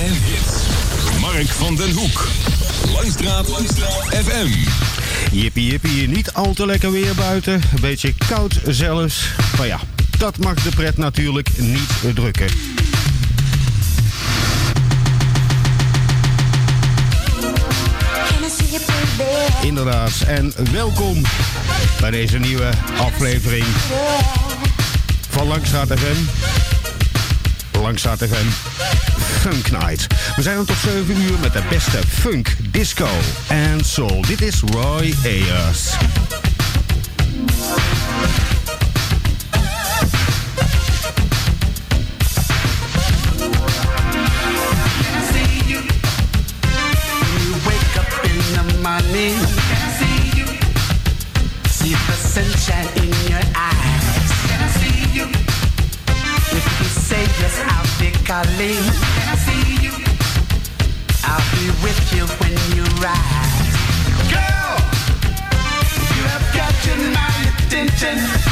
en hits. Mark van den Hoek. Langstraat, Langstraat FM. Jippie jippie, niet al te lekker weer buiten. Beetje koud zelfs. Maar ja, dat mag de pret natuurlijk niet drukken. Inderdaad, en welkom bij deze nieuwe aflevering van Langstraat FM. FM Funk Night. We zijn er tot 7 uur met de beste funk, disco en soul. Dit is Roy Ayers. I'll be. Can I see you? I'll be with you when you rise. Girl, you have captured my attention.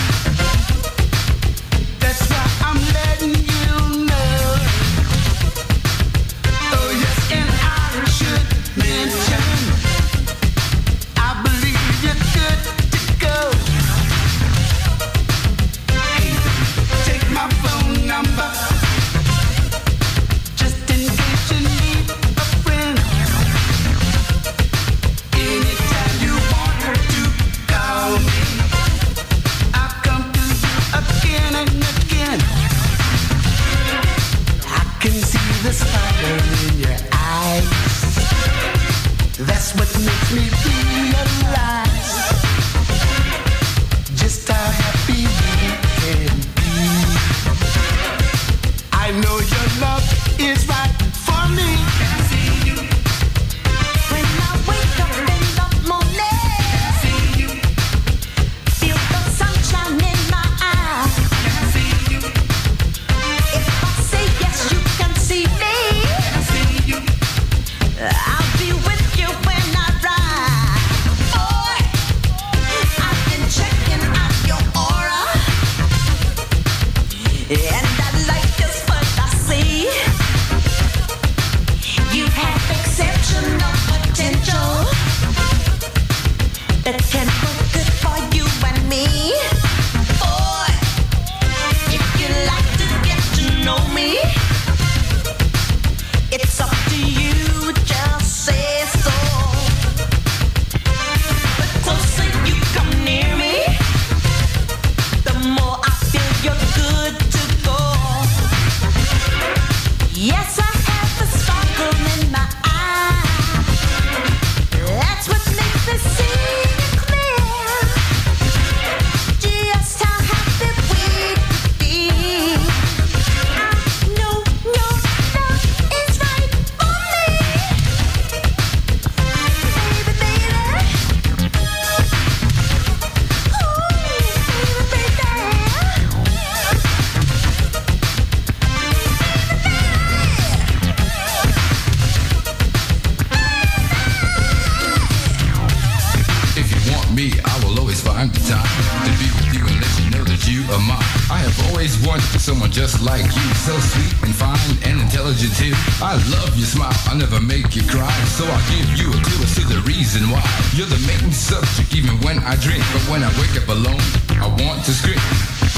Me, I will always find the time to be with you and let you know that you are mine. I have always wanted someone just like you, so sweet and fine and intelligent too. I love your smile, I'll never make you cry, so I'll give you a clue as to the reason why. You're the main subject even when I drink, but when I wake up alone, I want to scream.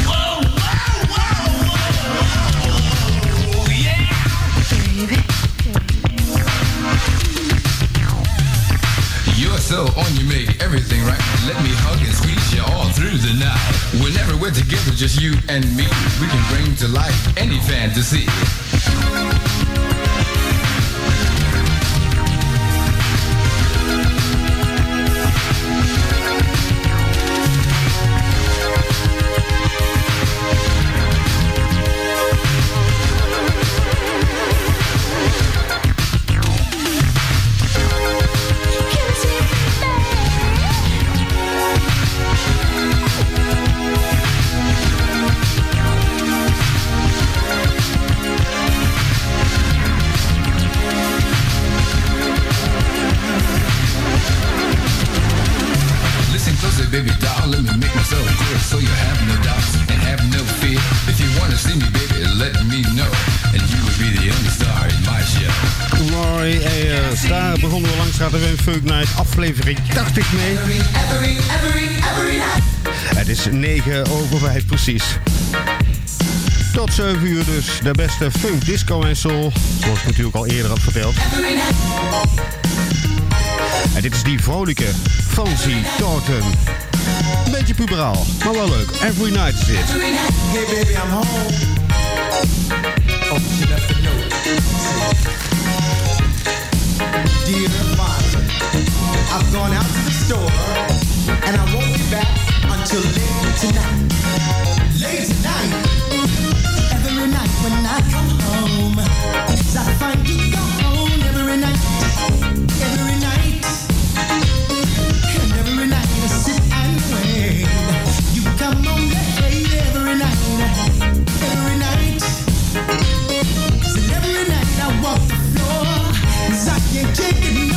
Whoa, whoa, whoa, whoa, whoa, yeah. You're so on, you make everything right. Let me hug and squeeze you all through the night. Whenever we're together, just you and me, we can bring to life any fantasy. 9 over 5 precies. Tot 7 uur dus de beste funk, disco en soul. Zoals ik natuurlijk al eerder had verteld. En dit is die vrolijke Fancy torten. Een beetje puberaal, maar wel leuk. Every night is it. Hey baby, I'm home. Oh, she left a note. Dear I've gone out to the store, and I won't be back until late tonight. Late tonight. Every night when I come home, I find you gone every night. Every night. And every night I sit and wait. You come on late every night. Every night. So every night I walk the floor, cause I can't take it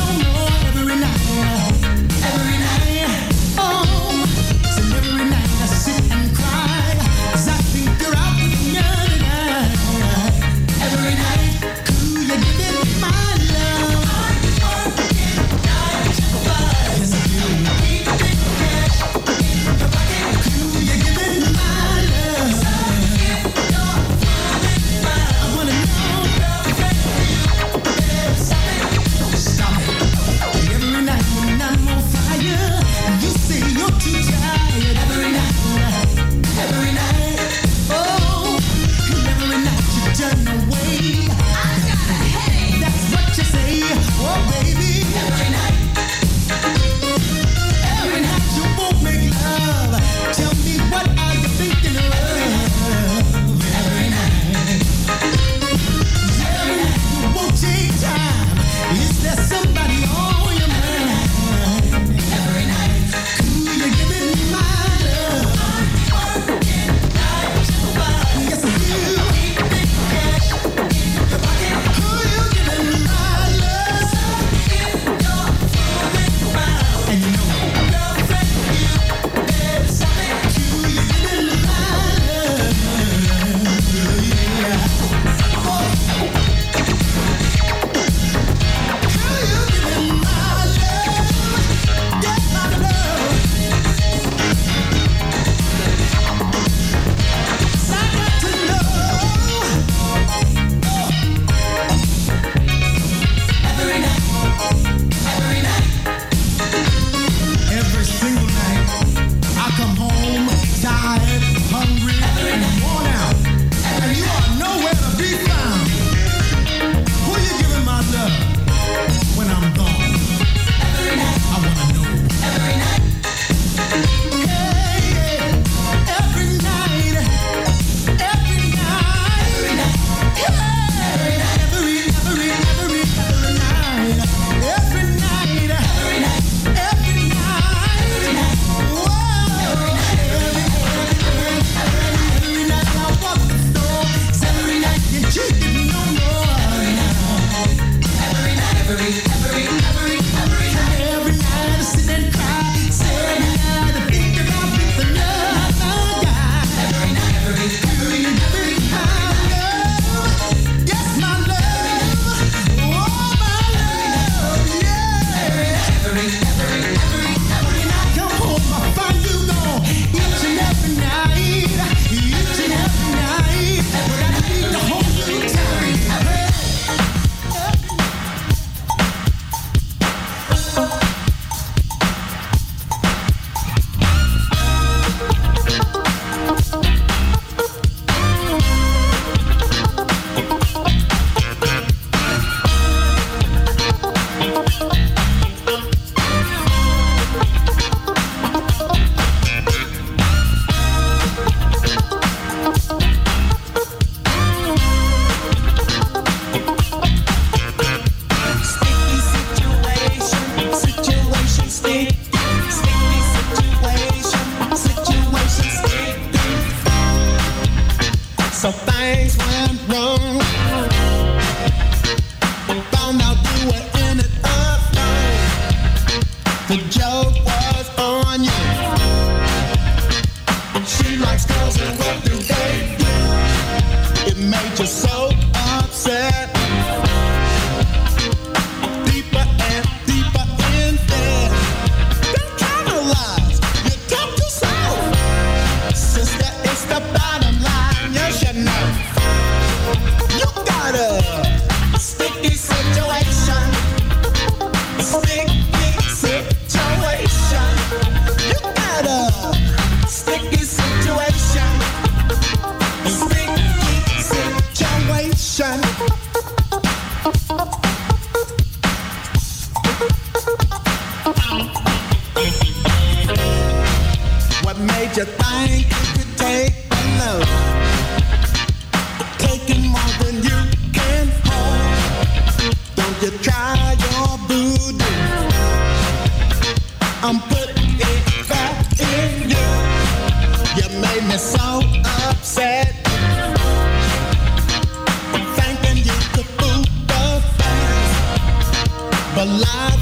alive.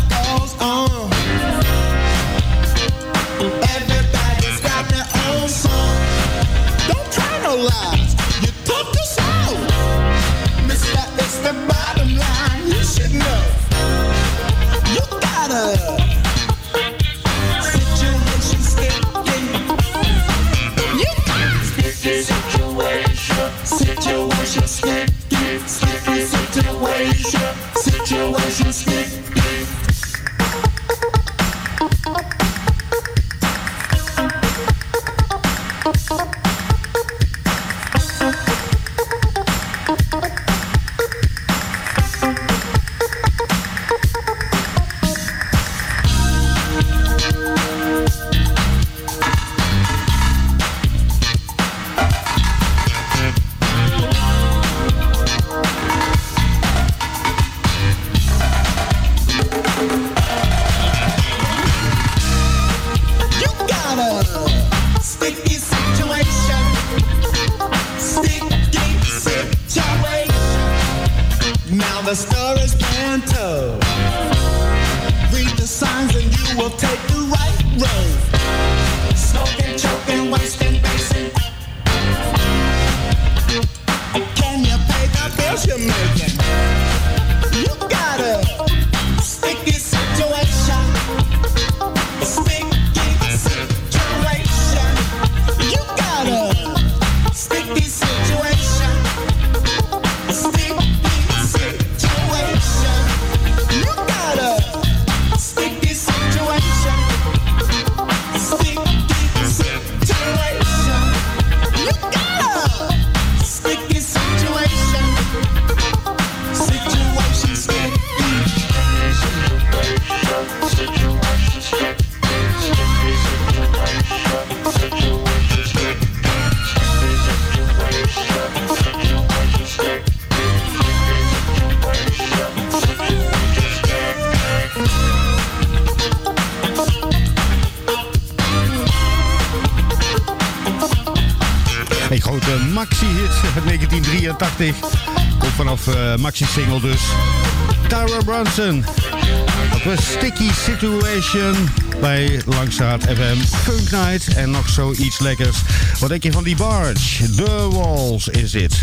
of eh, maxi-single dus. Tara Brunson. Wat een Sticky Situation bij Langstraat FM Punk Night. En nog zoiets lekkers. Wat denk je van die barge? The Walls is it.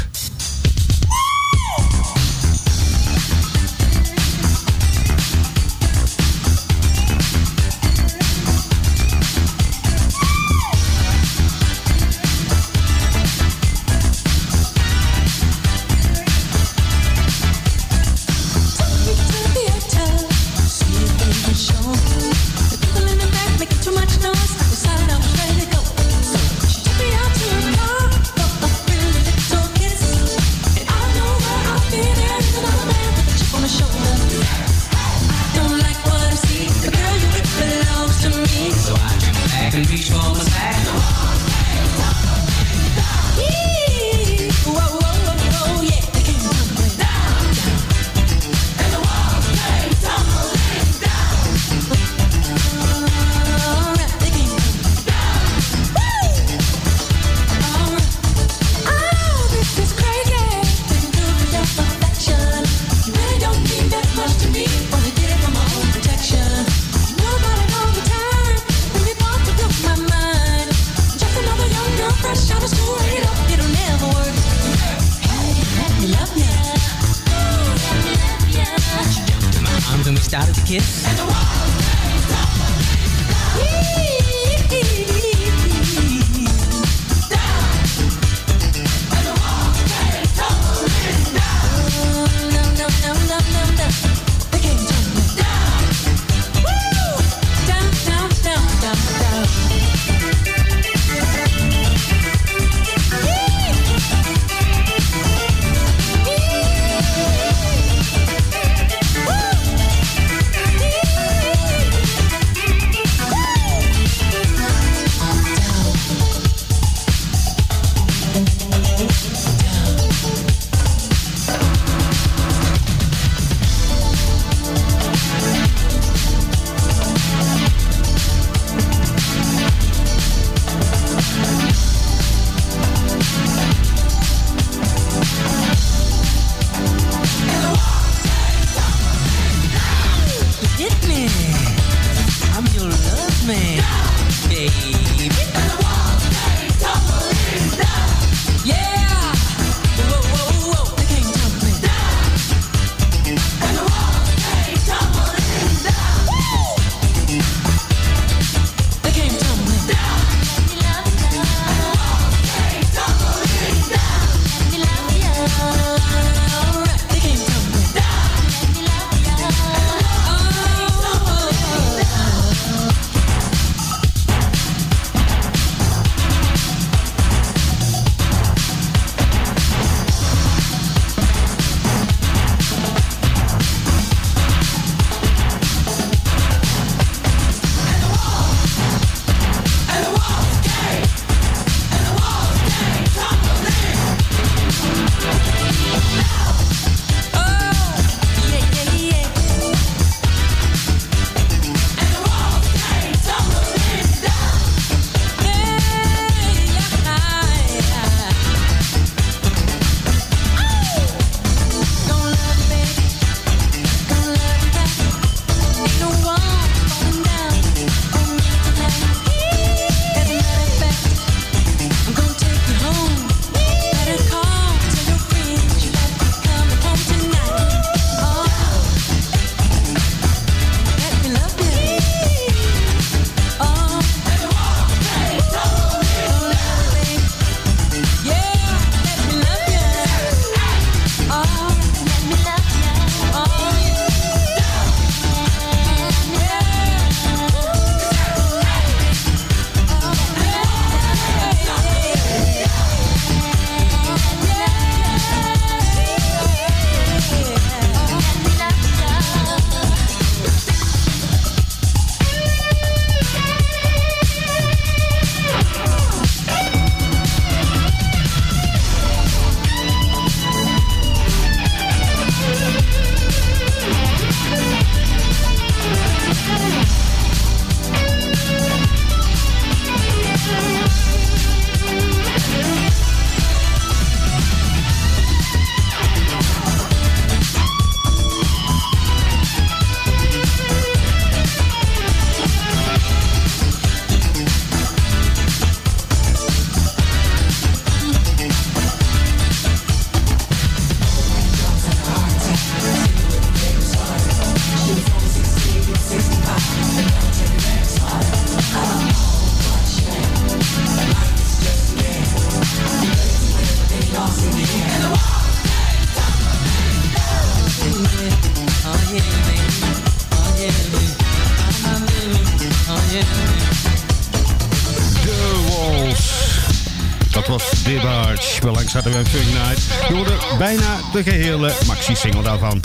Hadden we Funk Night. Je hoorde bijna de gehele maxi-single daarvan.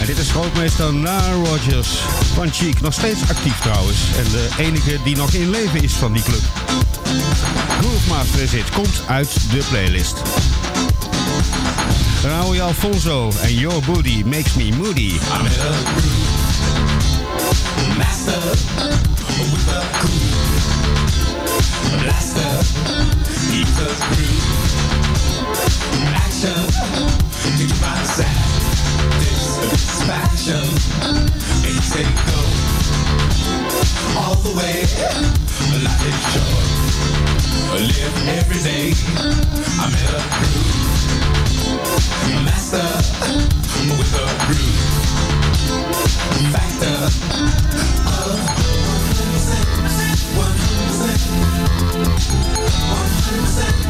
En dit is grootmeester Nile Rodgers van Cheek. Nog steeds actief trouwens. En de enige die nog in leven is van die club. Groove Master is it. Komt uit de playlist. Raúl Alfonso en Your Booty Makes Me Moody. satisfaction to get my satisfaction. And you say go all the way. Life is short. Live every day. I'm in a groove. Master with a groove. Factor of 100%. 100%. 100%.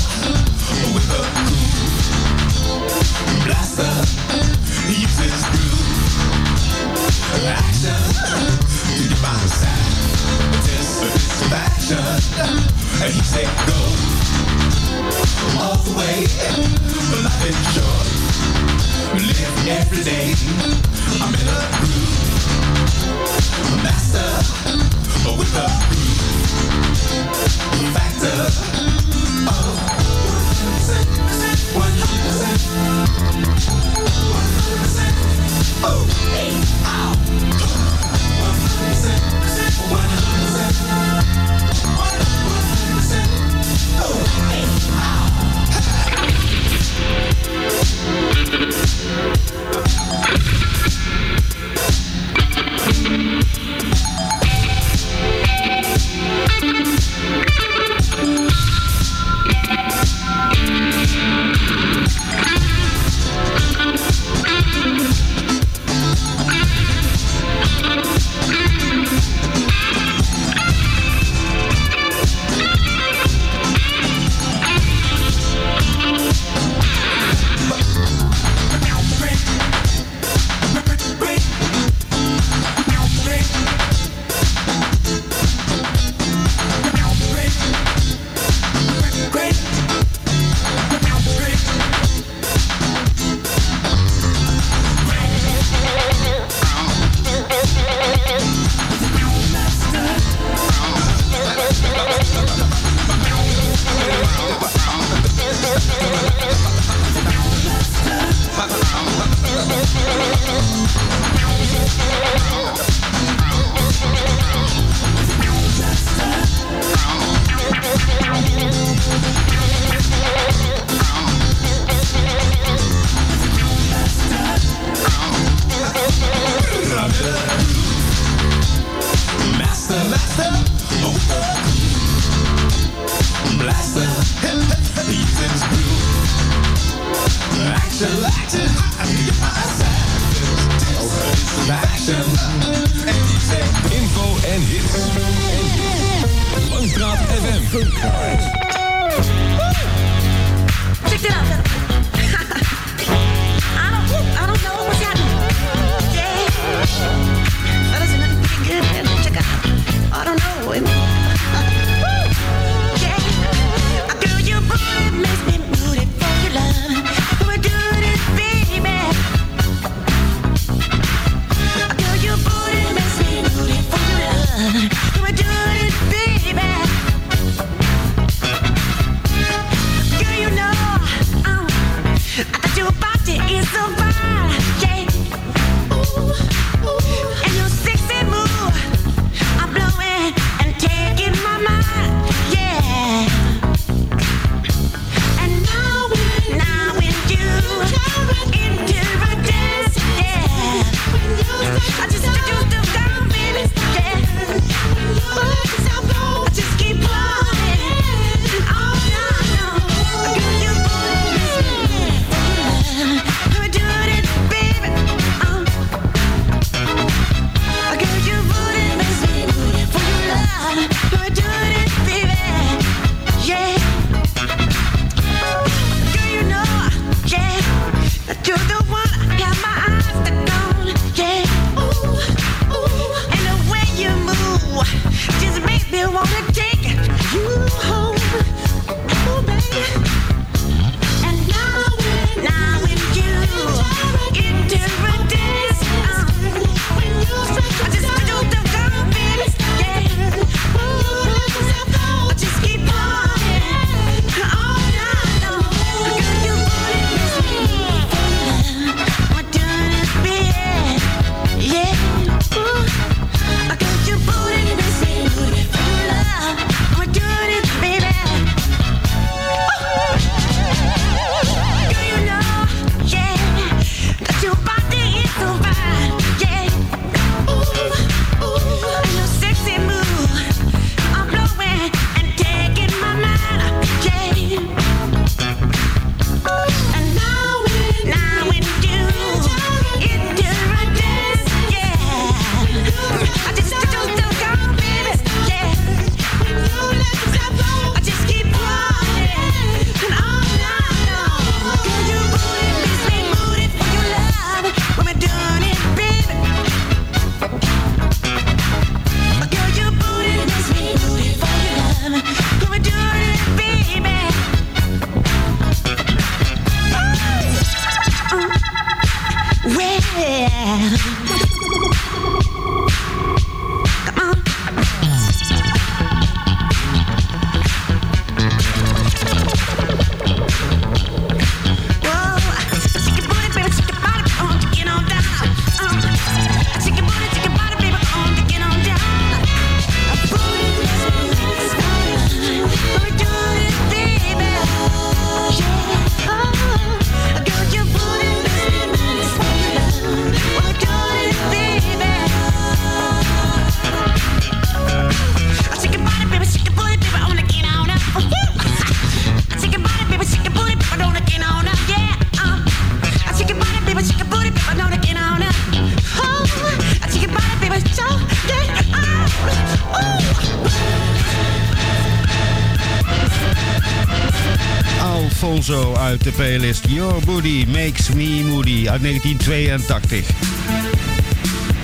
1982.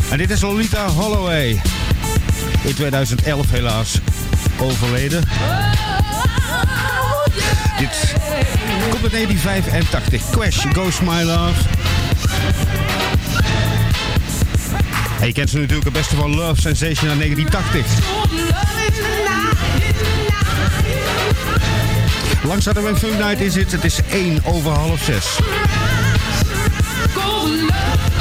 En dit is Lolita Holloway. In 2011 helaas overleden. Dit komt uit 1985. Crash, Ghost My Love. En je kent ze natuurlijk het beste van Love Sensation uit 1980. Langs een Funk Night in zit. Het is 1 over half 6. I'm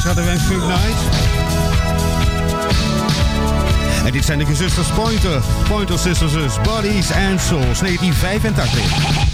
Straks hadden we een Funk Night. En dit zijn de gezusters Pointer. Pointer Sisters, Bodies and Souls, 1985.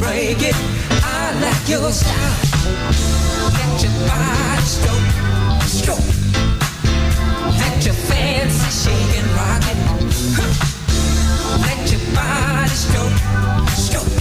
break it. I like your style. That your body stroke, stroke. Let your fancy shaking, rocking. Let your body stroke, stroke.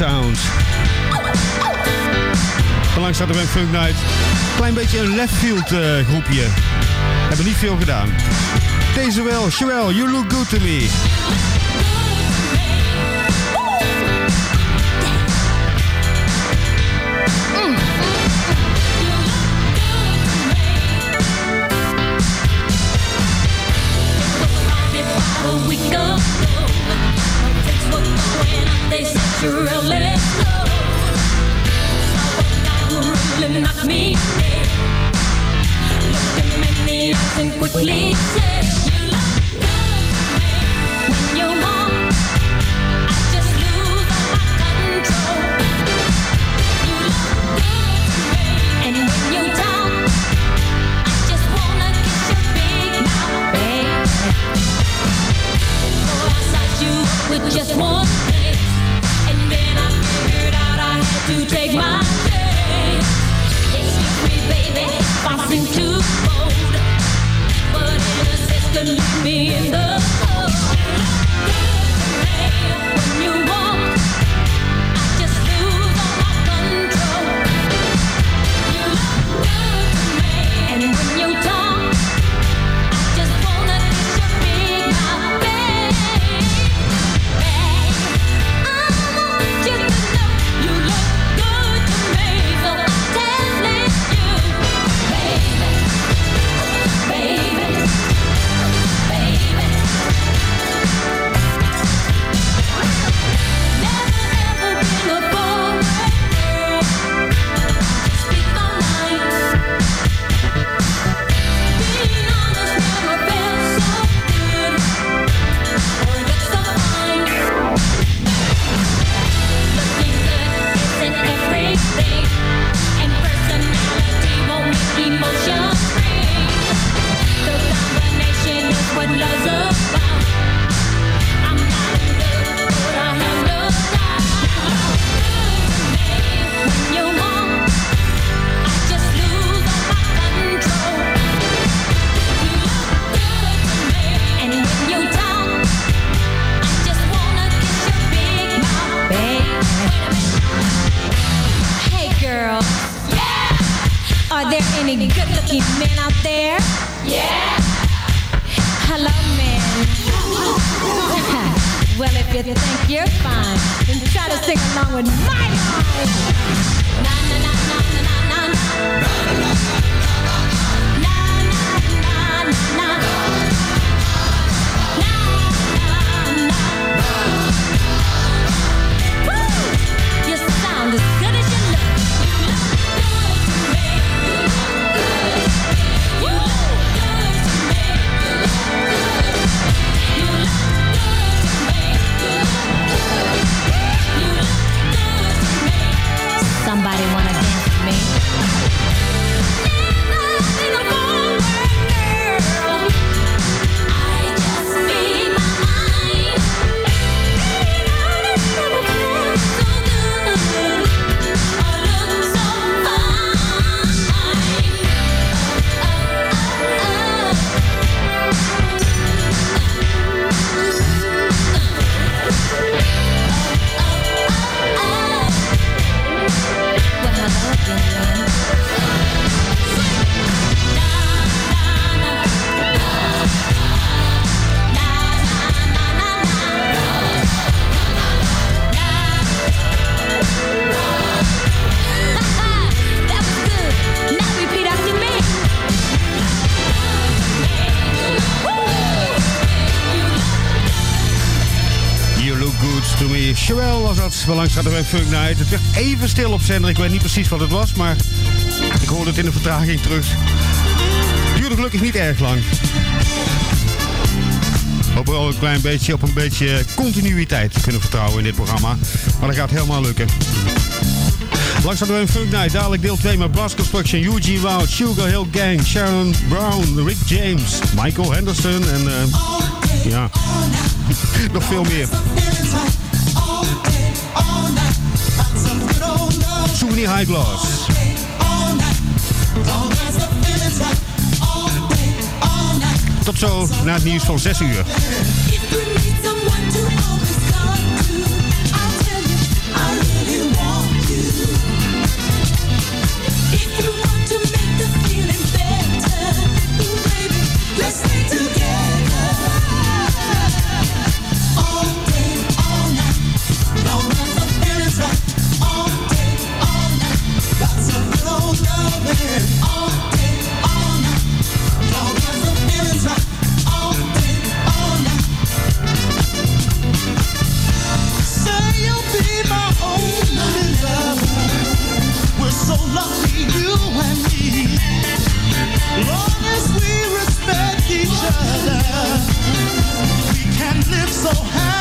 Sound. Langs staat er bij Funk Night. Klein beetje een left field uh, groepje. Hebben niet veel gedaan. Deze wel, Sherelle, you look good to me. you take my Funk Night. Het werd even stil op zender. Ik weet niet precies wat het was, maar ik hoorde het in de vertraging terug. Duurde gelukkig niet erg lang. Hopelijk wel een klein beetje op een beetje continuïteit te kunnen vertrouwen in dit programma. Maar dat gaat helemaal lukken. Langs hadden we een Funk Night, dadelijk deel 2 met Brass Construction, Eugene Wout, Sugar Hill Gang, Sharon Brown, Rick James, Michael Henderson en eh, ja, nog veel meer. Souvenir High Gloss. Tot zo na het nieuws van 6 uur. so high.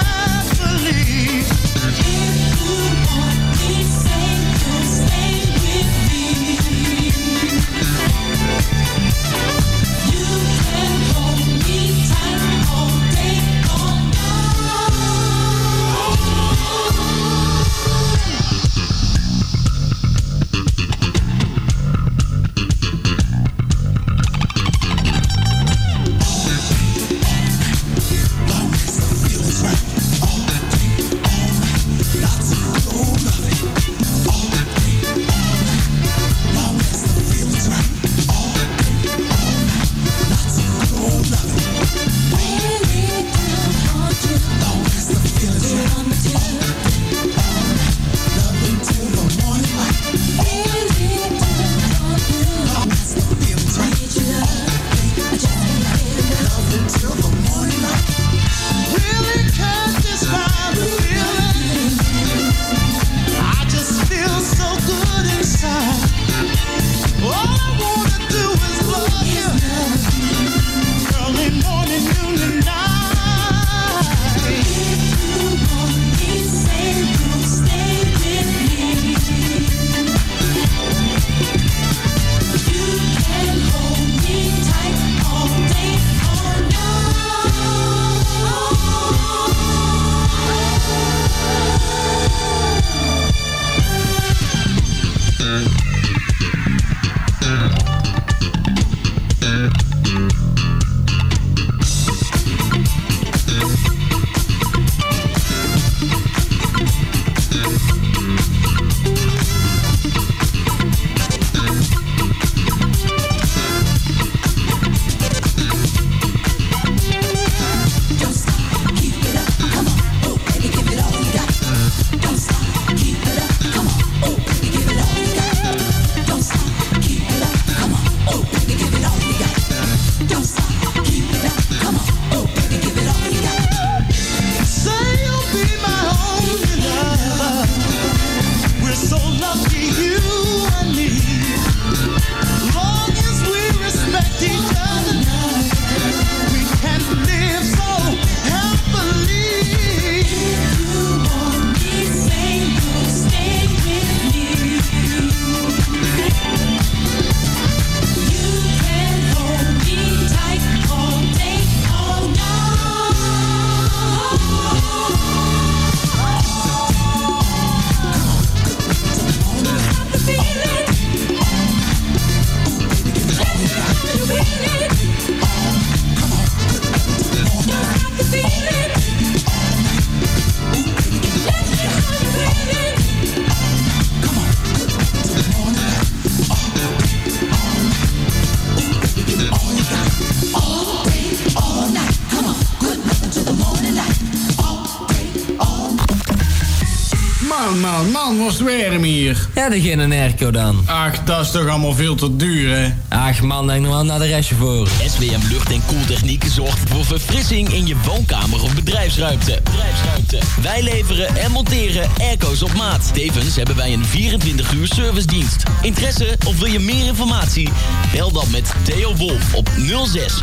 Dat geen een airco dan. Ach, dat is toch allemaal veel te duur, hè? Ach man, denk nog wel naar de restje voor. SWM Lucht en Koeltechniek zorgt voor verfrissing in je woonkamer of bedrijfsruimte. bedrijfsruimte. Wij leveren en monteren airco's op maat. Tevens hebben wij een 24 uur servicedienst. Interesse of wil je meer informatie? Bel dan met Theo Wolf op 06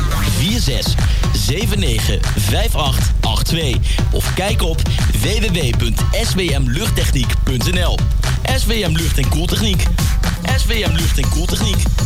46 79 58 82 of kijk op www.swmluchttechniek.nl. SWM Lucht en Koeltechniek. SWM Lucht en Koeltechniek.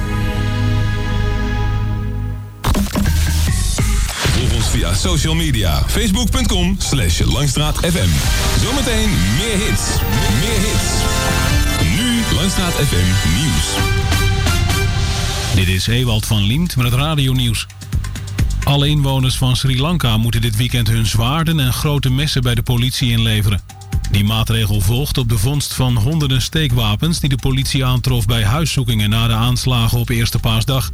social media. Facebook.com slash Langstraat FM. Zometeen meer hits. Meer hits. Nu Langstraat FM Nieuws. Dit is Ewald van Liemt met het radionieuws. Alle inwoners van Sri Lanka moeten dit weekend hun zwaarden en grote messen bij de politie inleveren. Die maatregel volgt op de vondst van honderden steekwapens die de politie aantrof bij huiszoekingen na de aanslagen op Eerste Paasdag.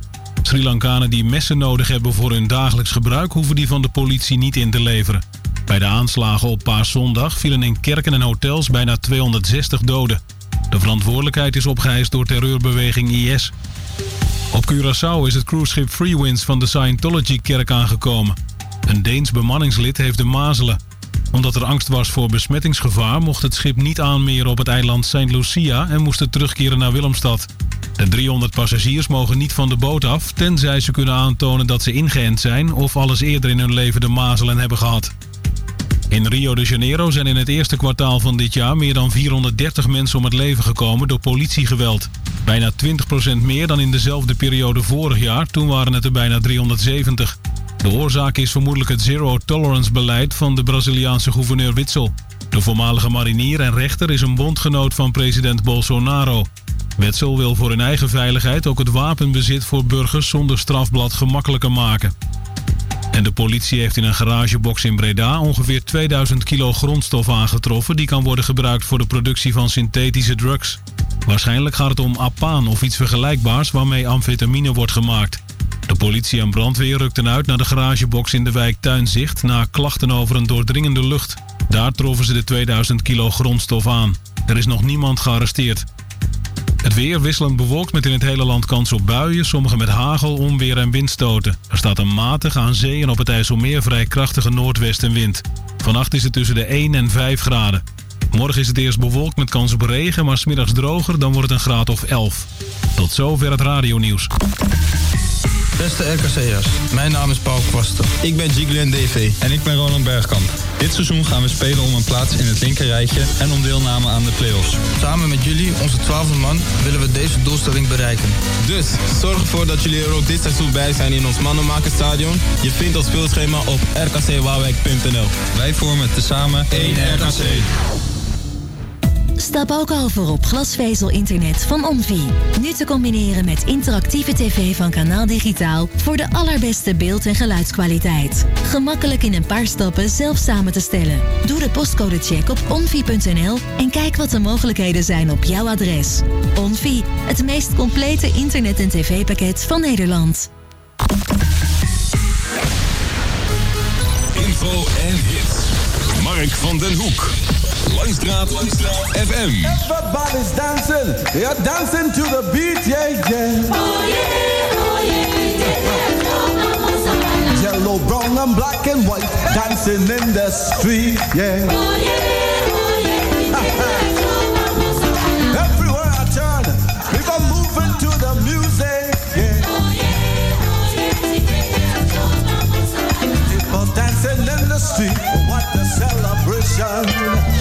Sri Lankanen die messen nodig hebben voor hun dagelijks gebruik... hoeven die van de politie niet in te leveren. Bij de aanslagen op paaszondag vielen in kerken en hotels bijna 260 doden. De verantwoordelijkheid is opgeëist door terreurbeweging IS. Op Curaçao is het cruiseschip Freewinds van de Scientology-kerk aangekomen. Een Deens bemanningslid heeft de mazelen. Omdat er angst was voor besmettingsgevaar... mocht het schip niet aanmeren op het eiland St. Lucia... en moest het terugkeren naar Willemstad. De 300 passagiers mogen niet van de boot af... tenzij ze kunnen aantonen dat ze ingeënt zijn... of alles eerder in hun leven de mazelen hebben gehad. In Rio de Janeiro zijn in het eerste kwartaal van dit jaar meer dan 430 mensen om het leven gekomen door politiegeweld. Bijna 20% meer dan in dezelfde periode vorig jaar, toen waren het er bijna 370. De oorzaak is vermoedelijk het zero-tolerance beleid van de Braziliaanse gouverneur Witsel. De voormalige marinier en rechter is een bondgenoot van president Bolsonaro. Wetzel wil voor hun eigen veiligheid ook het wapenbezit voor burgers zonder strafblad gemakkelijker maken. En de politie heeft in een garagebox in Breda ongeveer 2000 kilo grondstof aangetroffen... die kan worden gebruikt voor de productie van synthetische drugs. Waarschijnlijk gaat het om apaan of iets vergelijkbaars waarmee amfetamine wordt gemaakt. De politie en brandweer rukten uit naar de garagebox in de wijk Tuinzicht... na klachten over een doordringende lucht. Daar troffen ze de 2000 kilo grondstof aan. Er is nog niemand gearresteerd. Het weer wisselend bewolkt met in het hele land kans op buien, sommige met hagel, onweer en windstoten. Er staat een matige aan zee en op het IJsselmeer vrij krachtige noordwestenwind. Vannacht is het tussen de 1 en 5 graden. Morgen is het eerst bewolkt met kans op regen, maar smiddags droger, dan wordt het een graad of 11. Tot zover het radionieuws. Beste RKC'ers, mijn naam is Paul Kwasten. Ik ben Giglen DV. En ik ben Roland Bergkamp. Dit seizoen gaan we spelen om een plaats in het linkerrijtje en om deelname aan de play-offs. Samen met jullie, onze twaalfde man, willen we deze doelstelling bereiken. Dus, zorg ervoor dat jullie er ook dit seizoen bij zijn in ons Mannenmakerstadion. Je vindt ons speelschema op rkcwaalwijk.nl. Wij vormen tezamen één RKC. Stap ook over op glasvezel-internet van Onvi. Nu te combineren met interactieve tv van Kanaal Digitaal... voor de allerbeste beeld- en geluidskwaliteit. Gemakkelijk in een paar stappen zelf samen te stellen. Doe de postcode-check op onvi.nl... en kijk wat de mogelijkheden zijn op jouw adres. Onvi, het meest complete internet- en tv-pakket van Nederland. Info en hits. Mark van den Hoek. Langstraat FM. Everybody's dancing. They're dancing to the beat, yeah, yeah. Oh yeah, oh yeah, Yellow, brown, and black and white, dancing in the street, yeah. Oh yeah, oh yeah. Everywhere I turn, people moving to the music, yeah. People dancing in the street, what a celebration.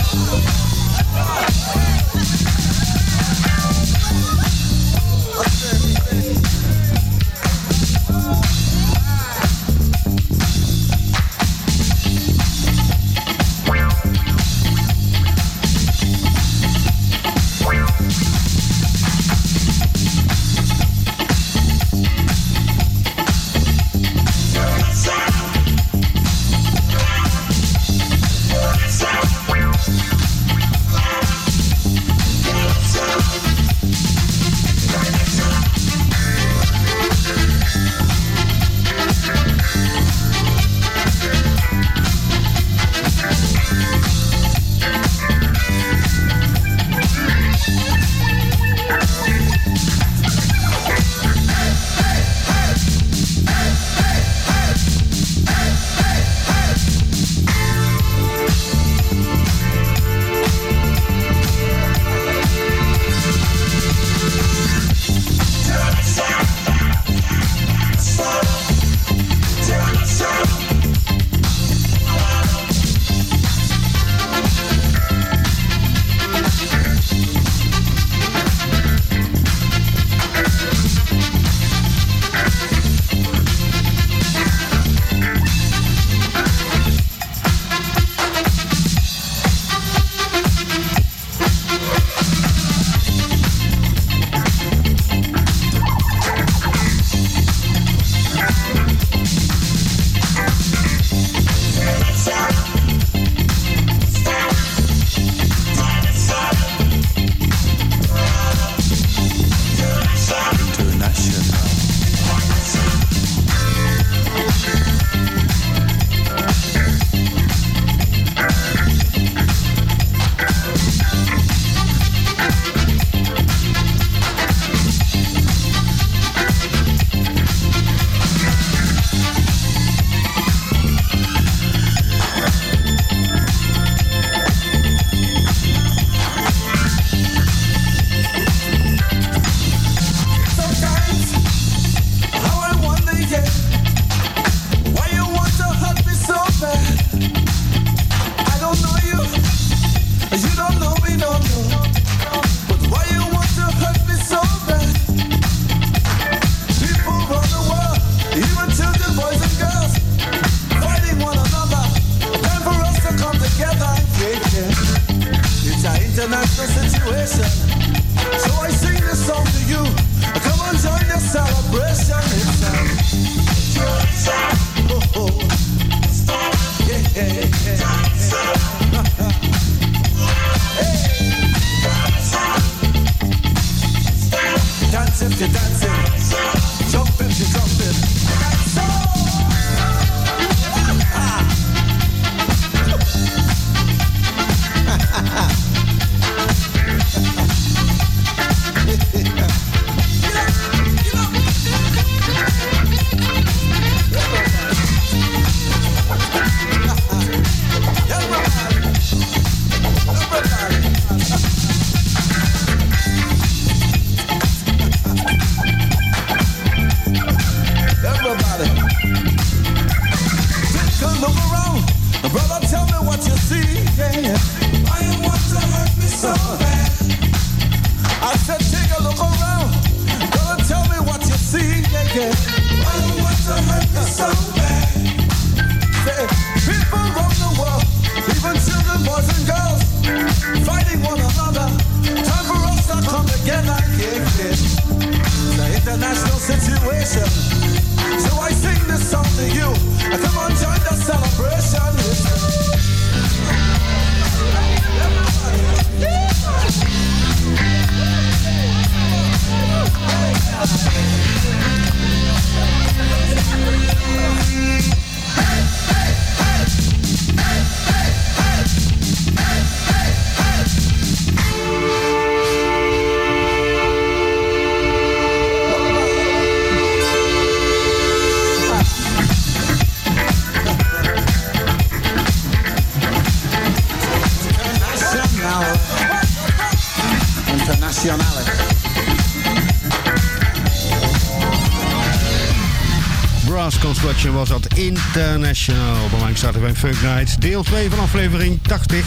was dat internationaal? Belangrijk starten bij Funk Nights. Deel 2 van aflevering 80.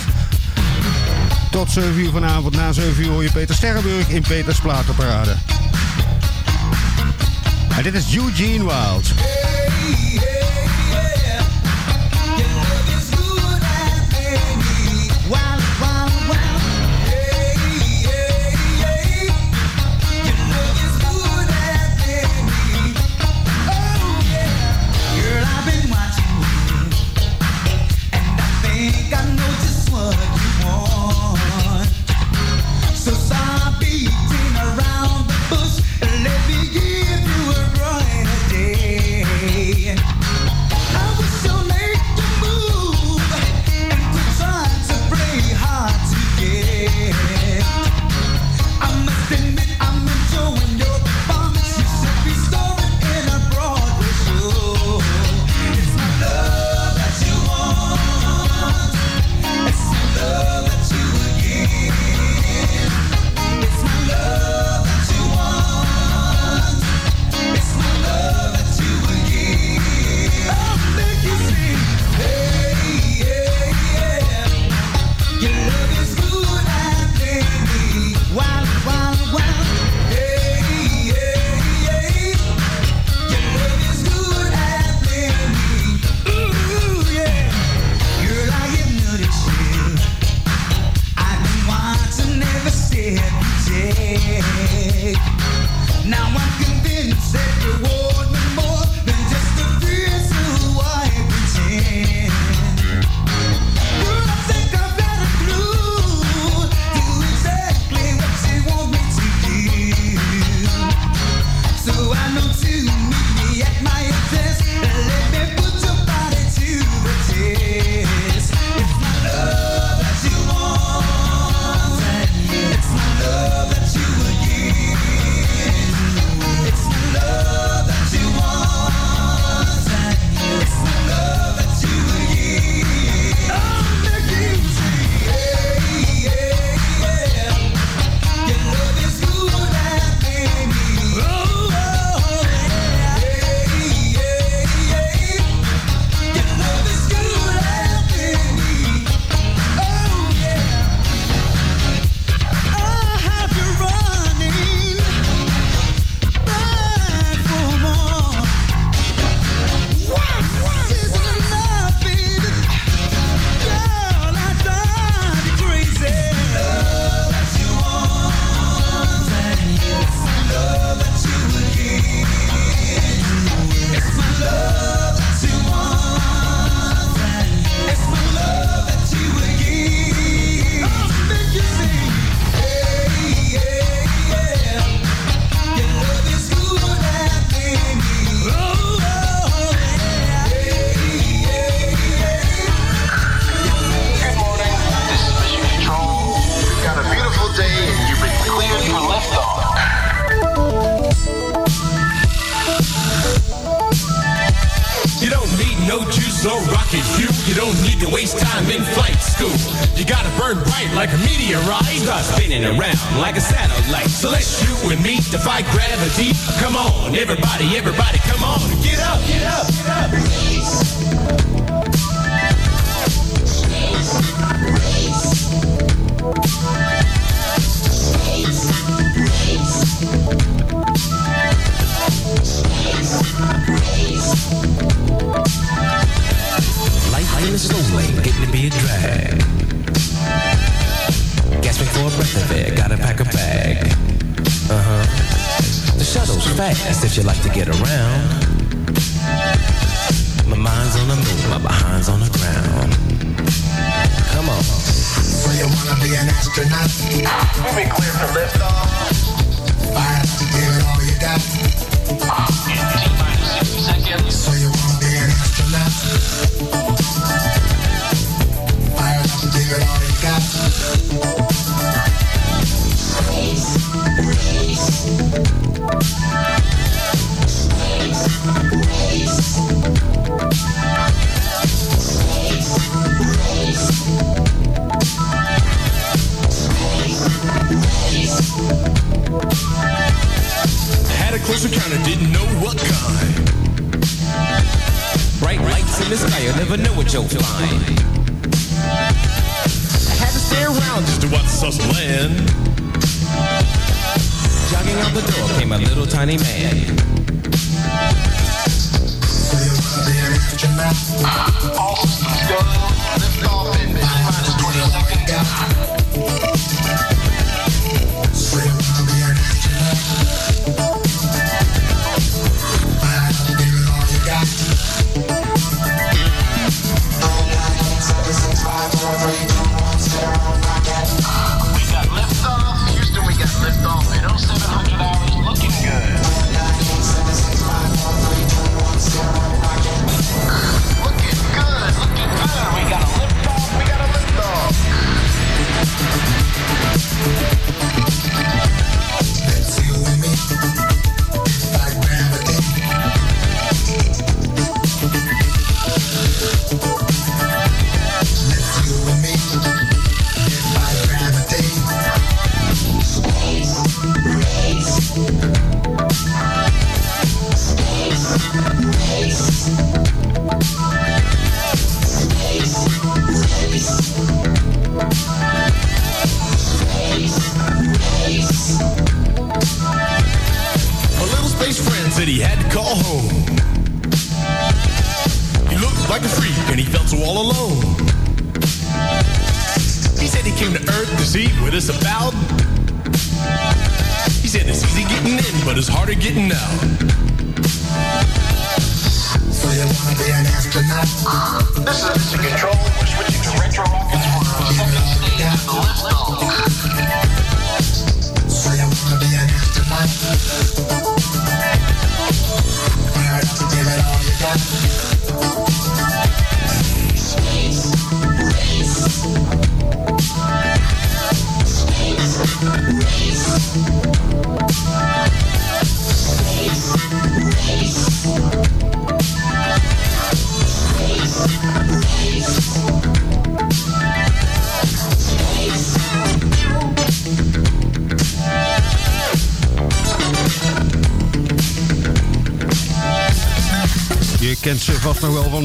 Tot 7 uur vanavond. Na 7 uur hoor je Peter Sterrenburg in Peters Platenparade. En dit is Eugene Wild. Fast if you like to get around. My mind's on the move, my behind's on the ground. Come on. So you wanna be an astronaut? We've been cleared for liftoff. Fire to give it all you got. The sky, you'll never know what you'll find. I had to stay around just to watch the sauce land. Jogging out the door came a little tiny man. All systems go. Lift off in minus 20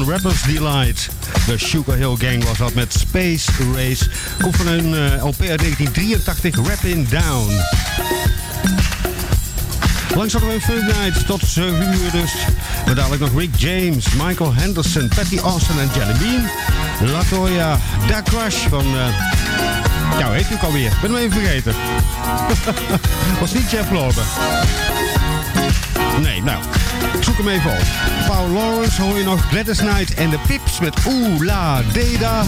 Rappers Delight. De Sugar Hill Gang was dat met Space Race. Komt van een eh, LP uit 1983, Rapping Down. Langs hadden we Fun Night tot 7 uur dus. Maar dadelijk nog Rick James, Michael Henderson, Patty Austin en Jelly Bean. Latoya, Da Crush van... eh ja, heet u alweer? Ben hem even vergeten. Was niet Jeff Lorber. Nee, nou, zoek hem even op. Paul Lawrence hoor je nog, Gladys Knight en de Pips met Oeh La Deda.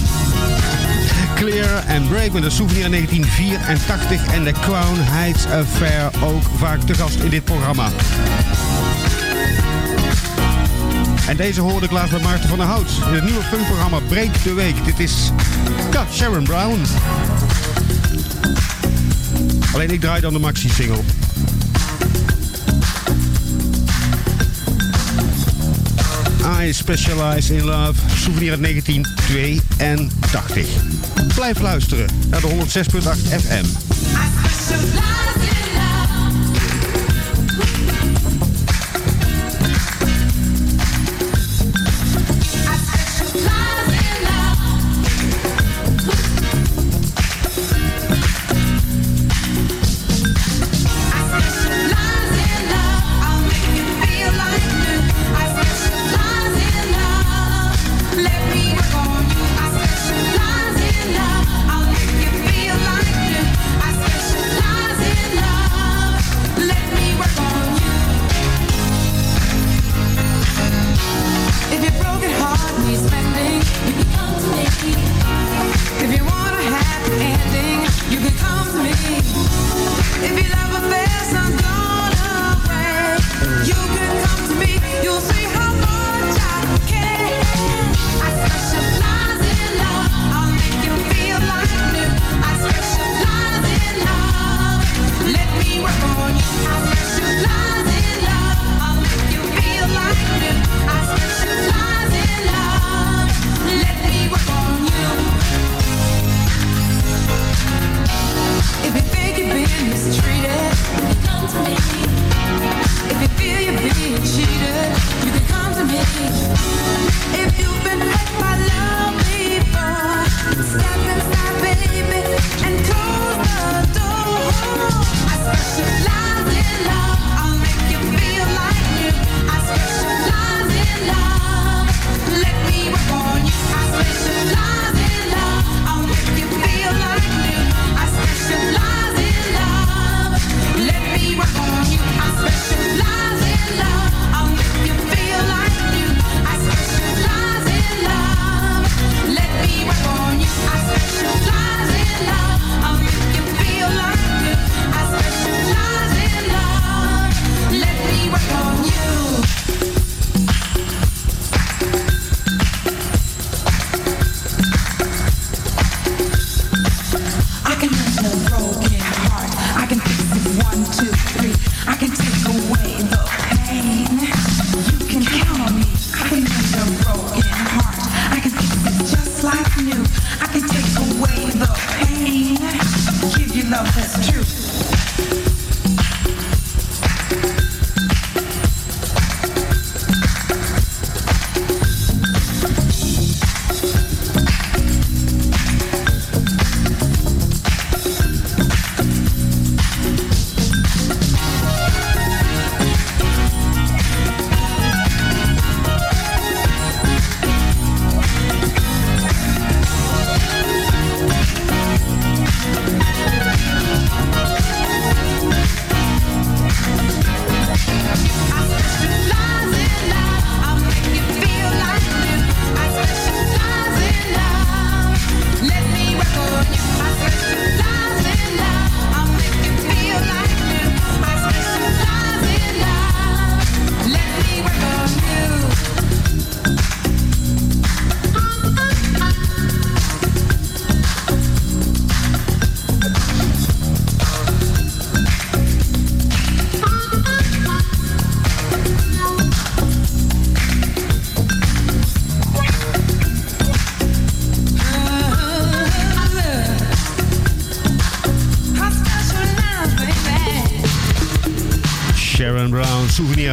Clear and Break met een souvenir 1984 en de Crown Heights Affair ook vaak te gast in dit programma. En deze hoorde ik laatst bij Maarten van der Hout in het nieuwe funkprogramma Break the Week. Dit is ja, Sharon Brown. Alleen ik draai dan de maxi-single. I Specialize in Love, souvenir uit 1982. Blijf luisteren naar de 106.8 FM.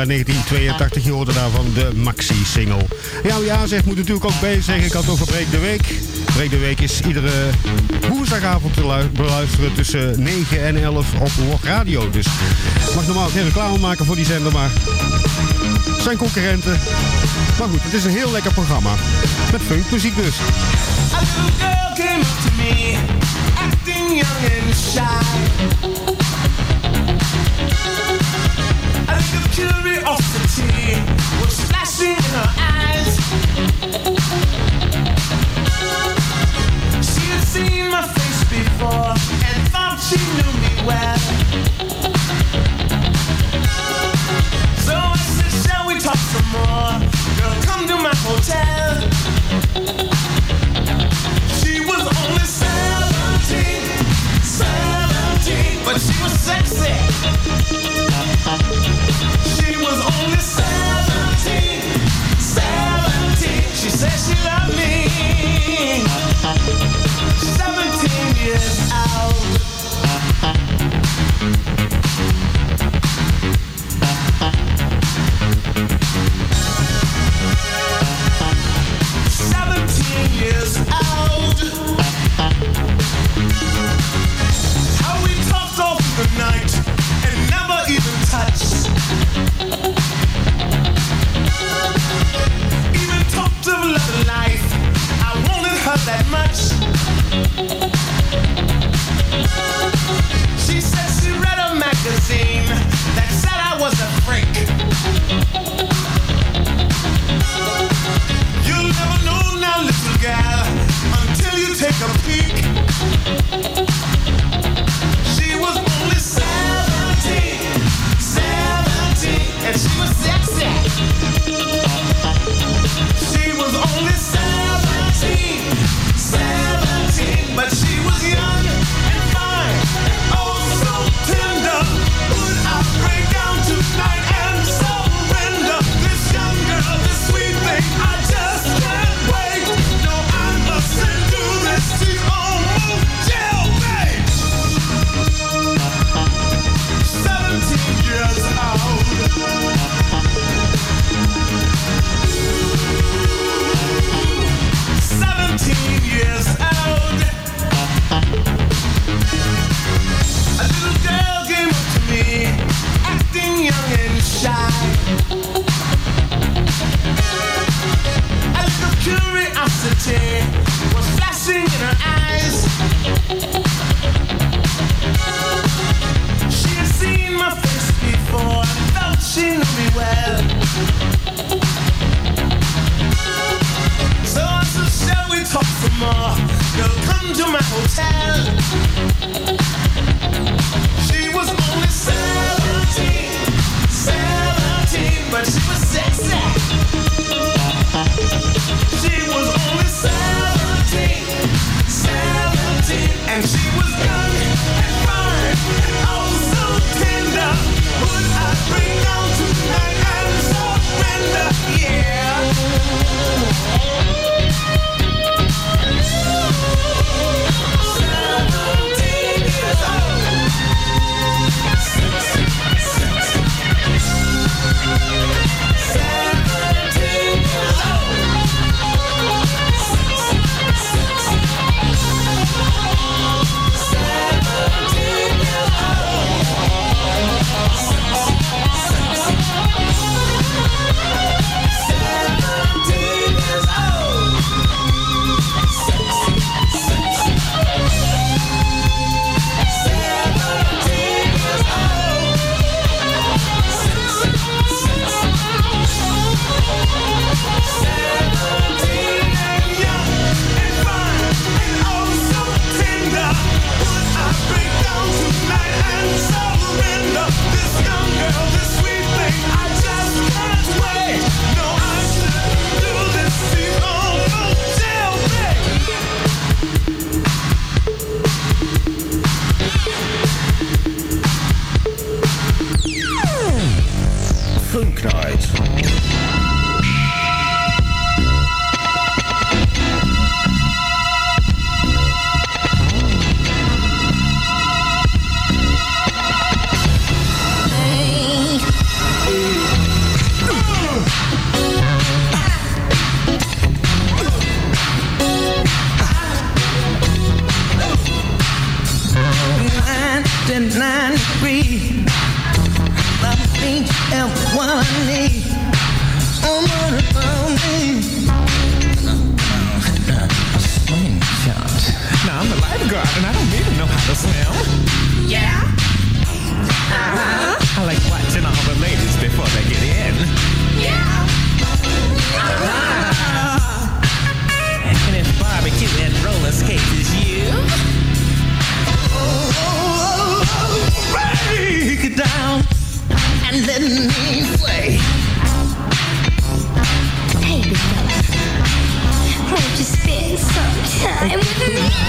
Eh, 1982. Je hoorde daarvan de maxi-single. Ja, ja, zeg, moet natuurlijk ook bezig zeggen. Ik had het over Breek de Week. Breek de Week is iedere woensdagavond te beluisteren tussen 9 en 11 op Walk Radio. Dus ik mag normaal geen reclame maken voor die zender, maar zijn concurrenten. Maar goed, het is een heel lekker programma. Met funkmuziek dus. A little girl came to me, acting young and shy. team was flashing her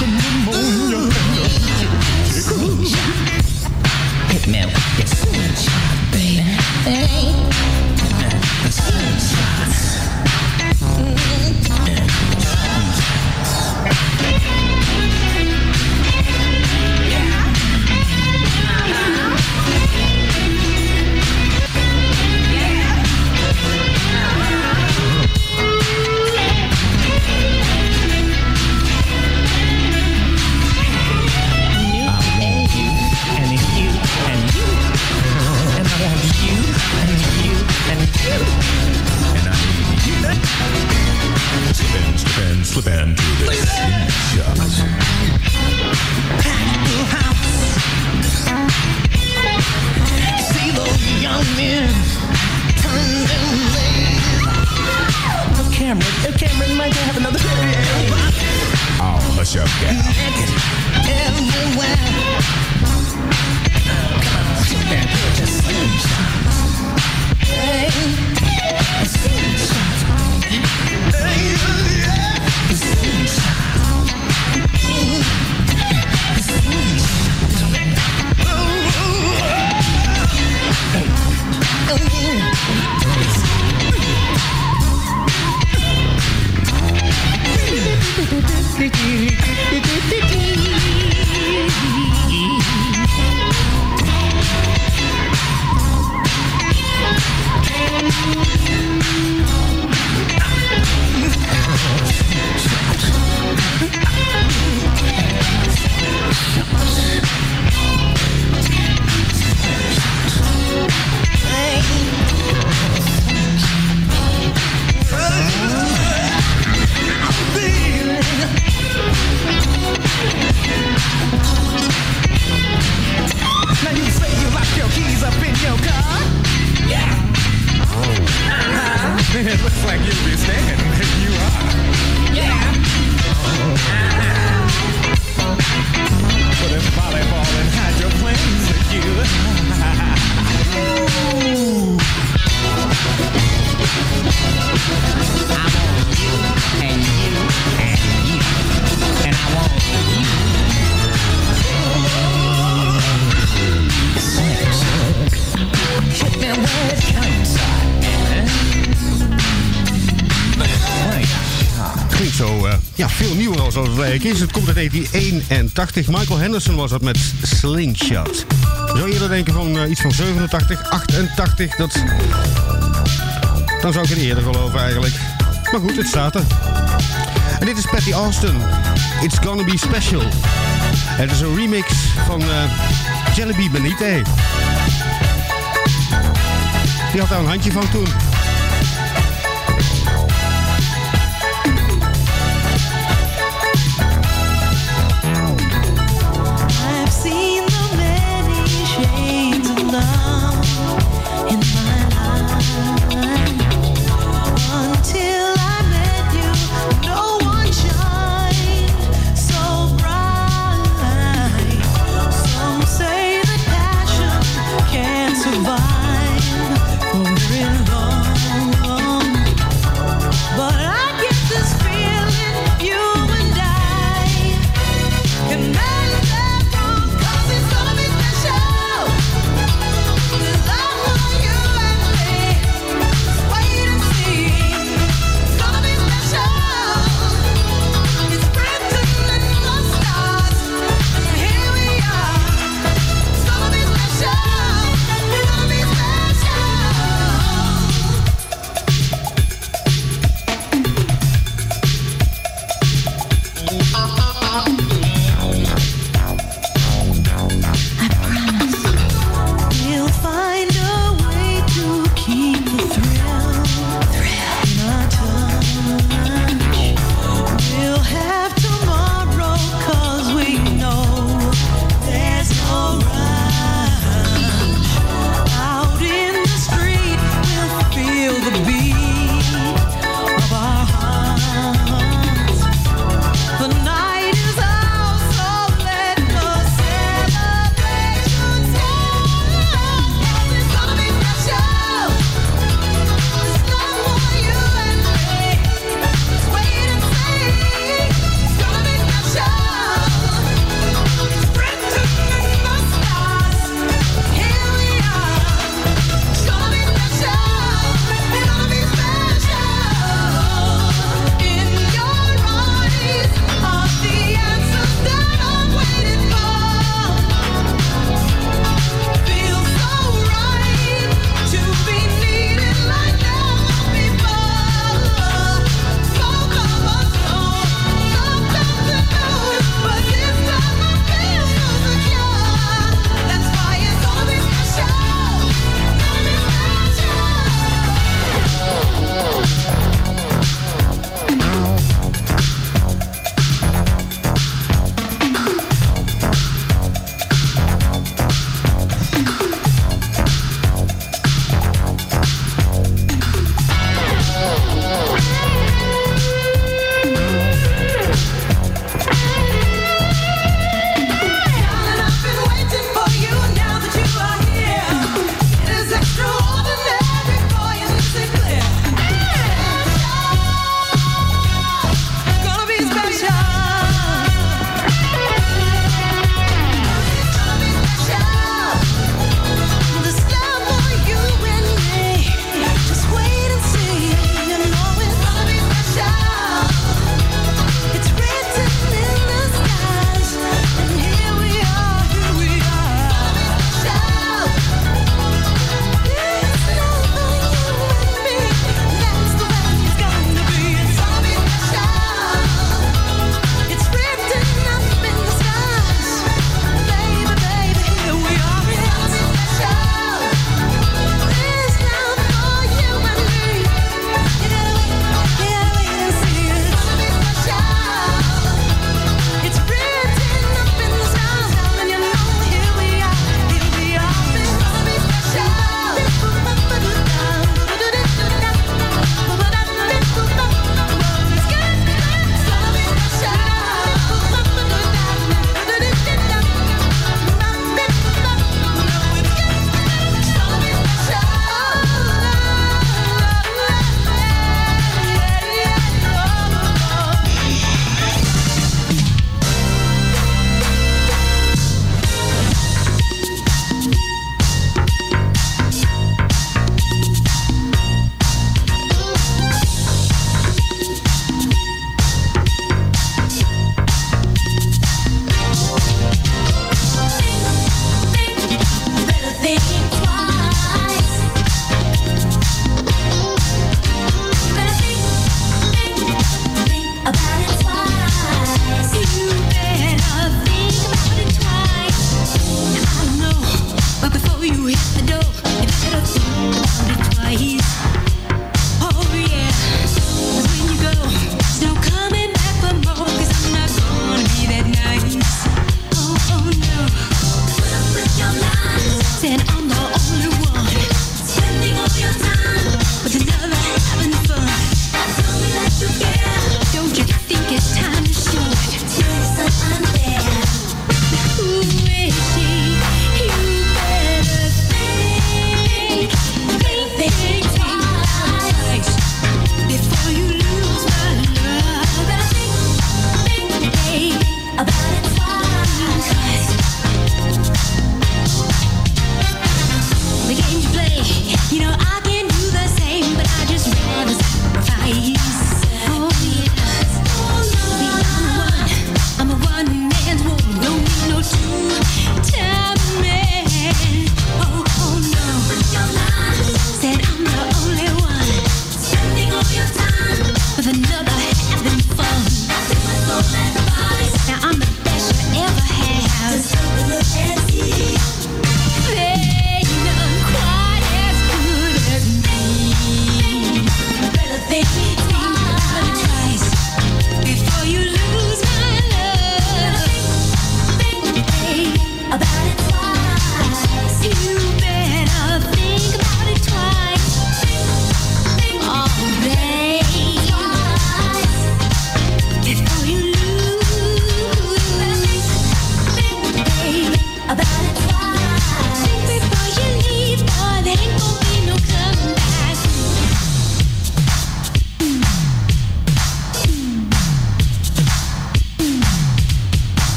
with me? Als het komt uit 1981. Michael Henderson was dat met Slingshot. Zou je eerder denken van eh, iets van 87, 88? Dat... Dan zou ik het eerder geloven eigenlijk. Maar goed, het staat er. En dit is Patty Austin. It's Gonna Be Special. Het is een remix van eh Jellyby Benite. Die had daar een handje van toen.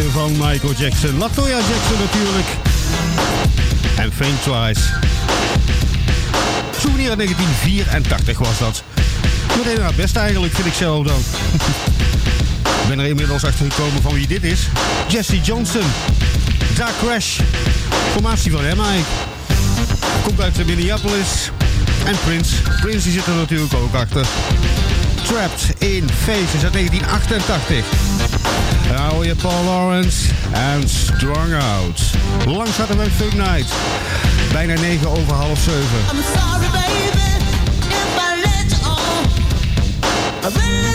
Van Michael Jackson. Latoya Jackson natuurlijk. En Think Twice. Souvenir uit 1984 was dat. Naar het beste eigenlijk, vind ik zelf dan. ik ben er inmiddels achter gekomen van wie dit is. Jesse Johnson. Dark Crash. Formatie van hem. Komt uit Minneapolis. En Prince. Prince die zit er natuurlijk ook achter. Trapped in Faces uit 1988. Daar hoor je Paul Lawrence en Strong Out. Langs hadden we Funk Night. Bijna 9 over half 7. I'm sorry, baby, if I let you on.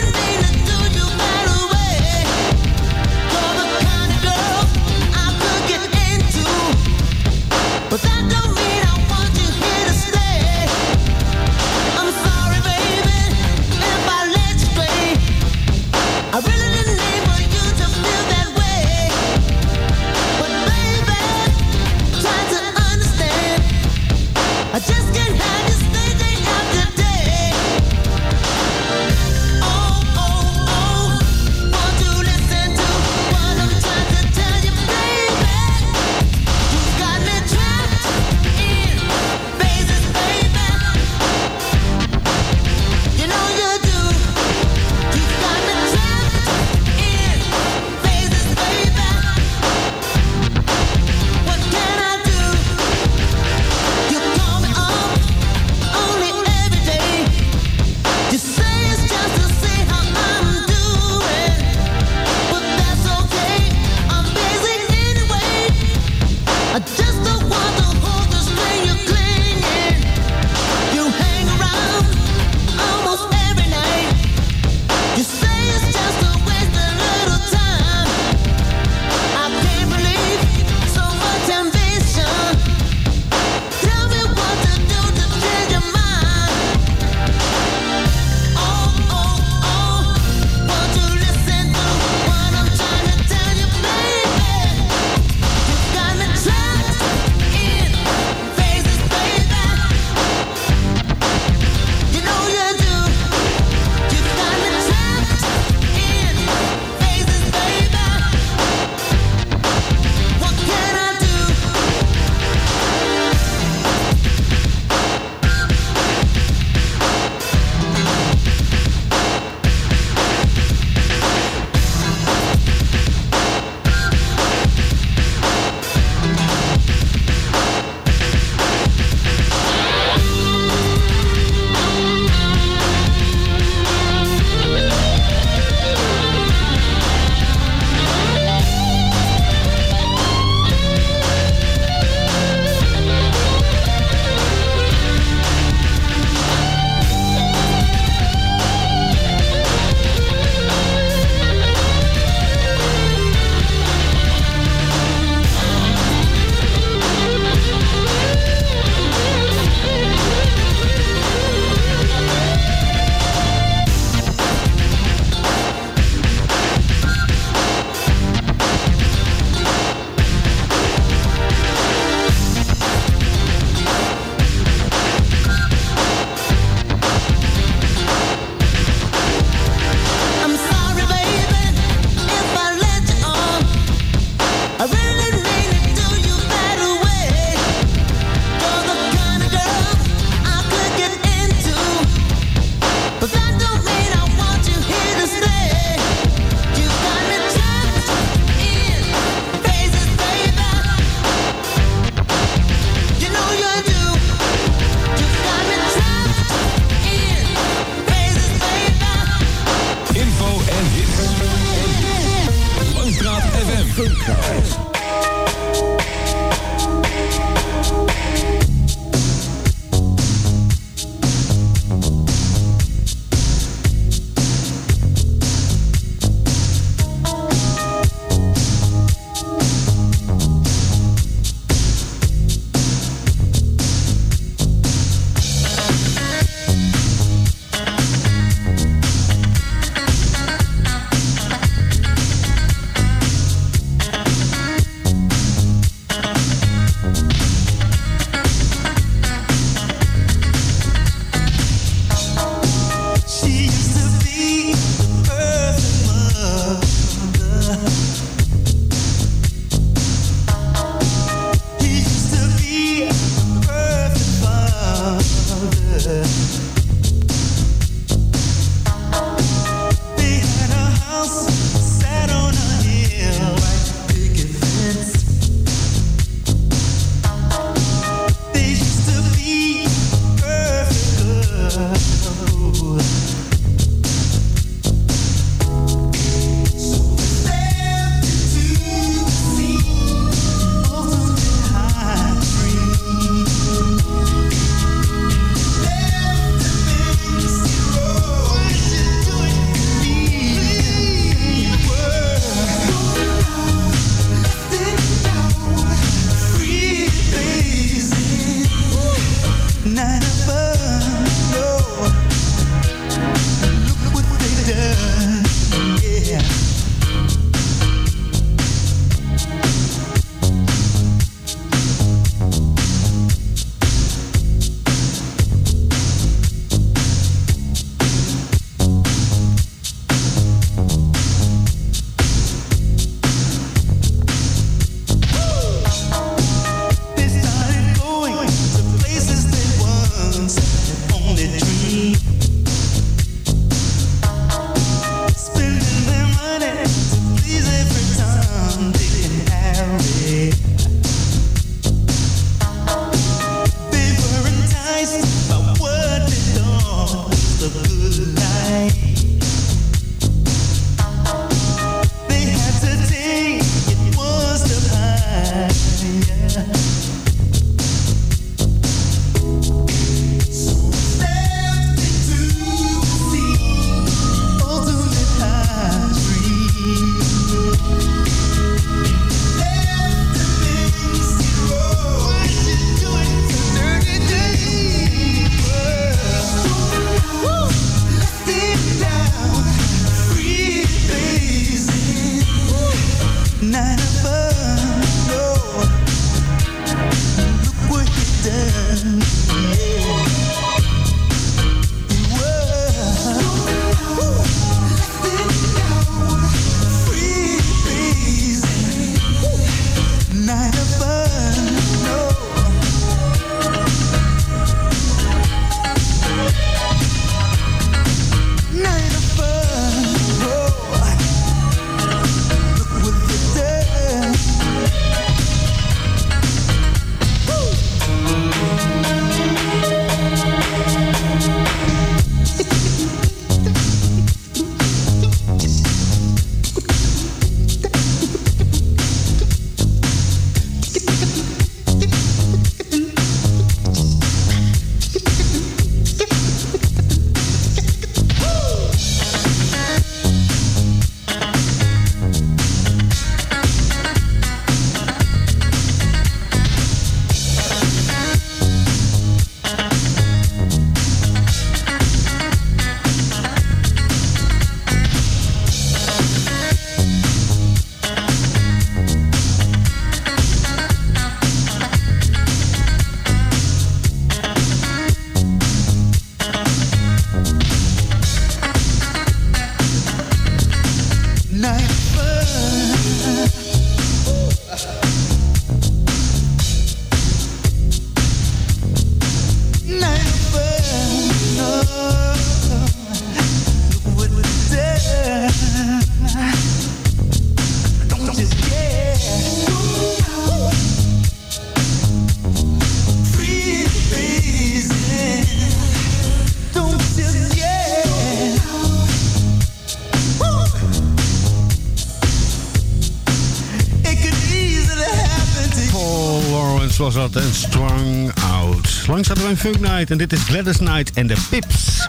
Wat en Strong Out. Langs hadden we een Funk Night en dit is Gladys Night en de Pips.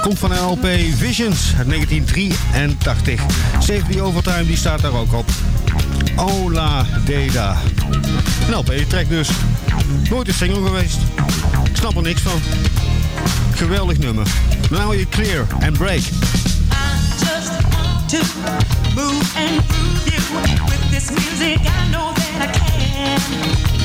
Komt van LP Visions uit 1983. Safety Overtime die staat daar ook op. Ola Deda. Een LP track dus. Nooit een single geweest. Ik snap er niks van. Geweldig nummer. Now you je clear and break. to move and groove you with this music. I know that I can.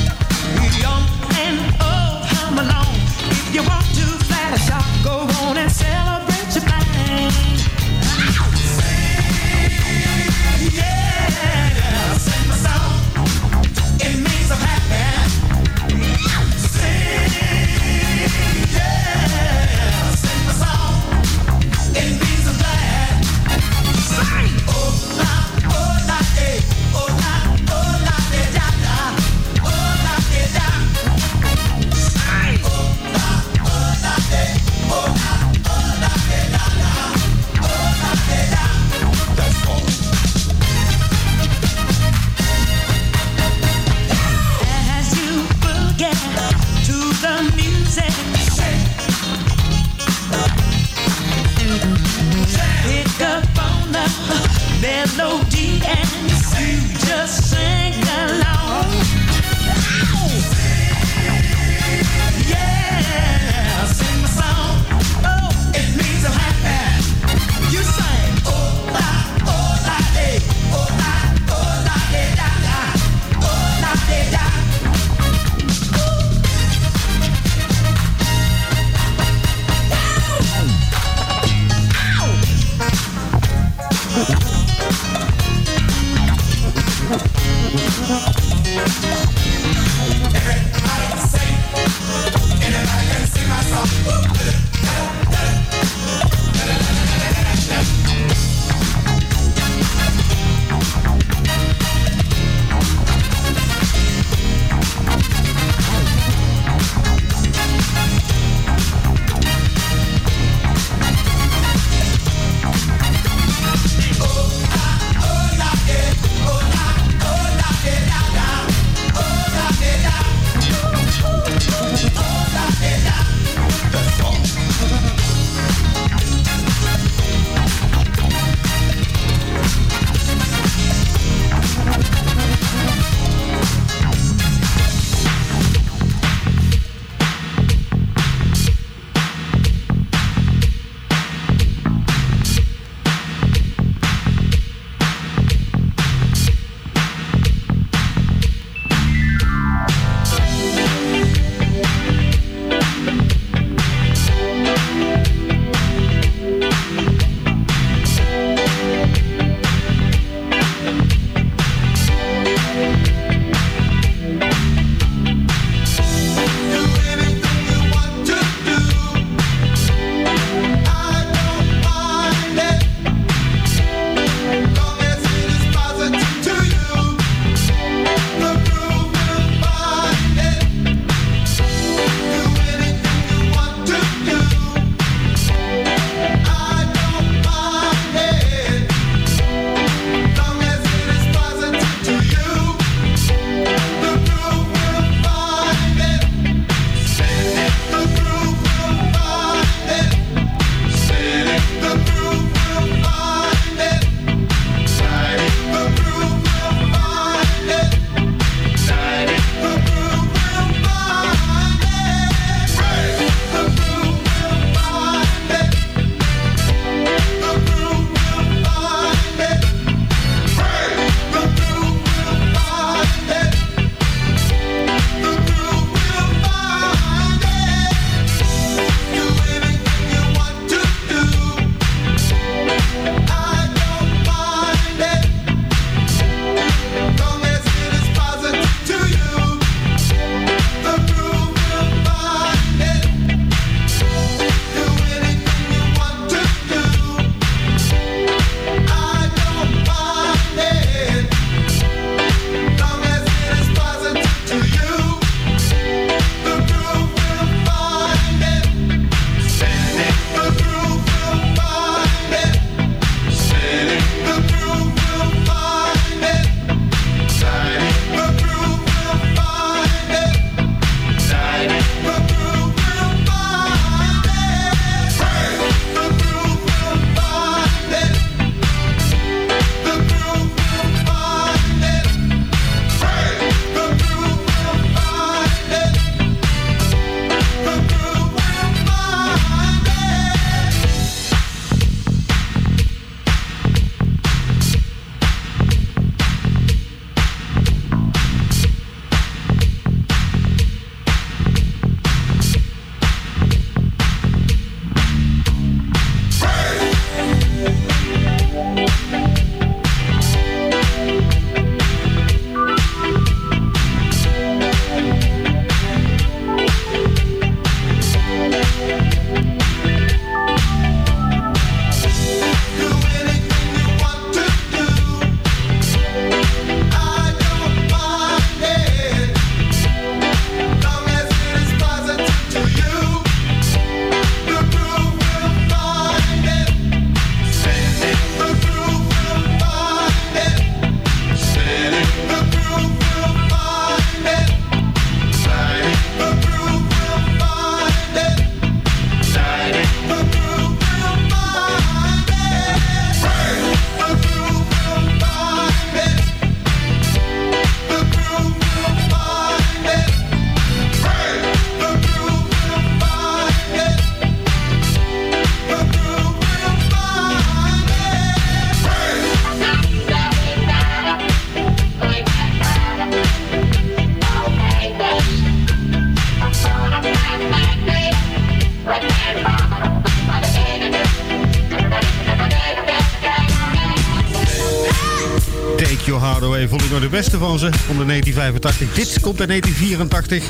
komt 1985. Dit komt in 1984.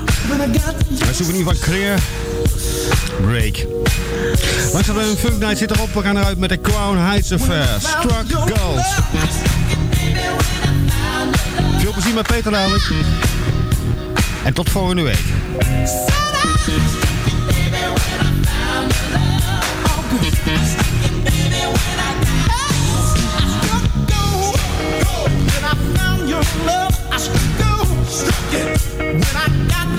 Een souvenir van Creer. Break. Langzaam een Funk Night zit erop. We gaan eruit met de Crown Heights Affair. Eh, Struck Gold. Veel plezier met Peter dadelijk. En tot volgende week.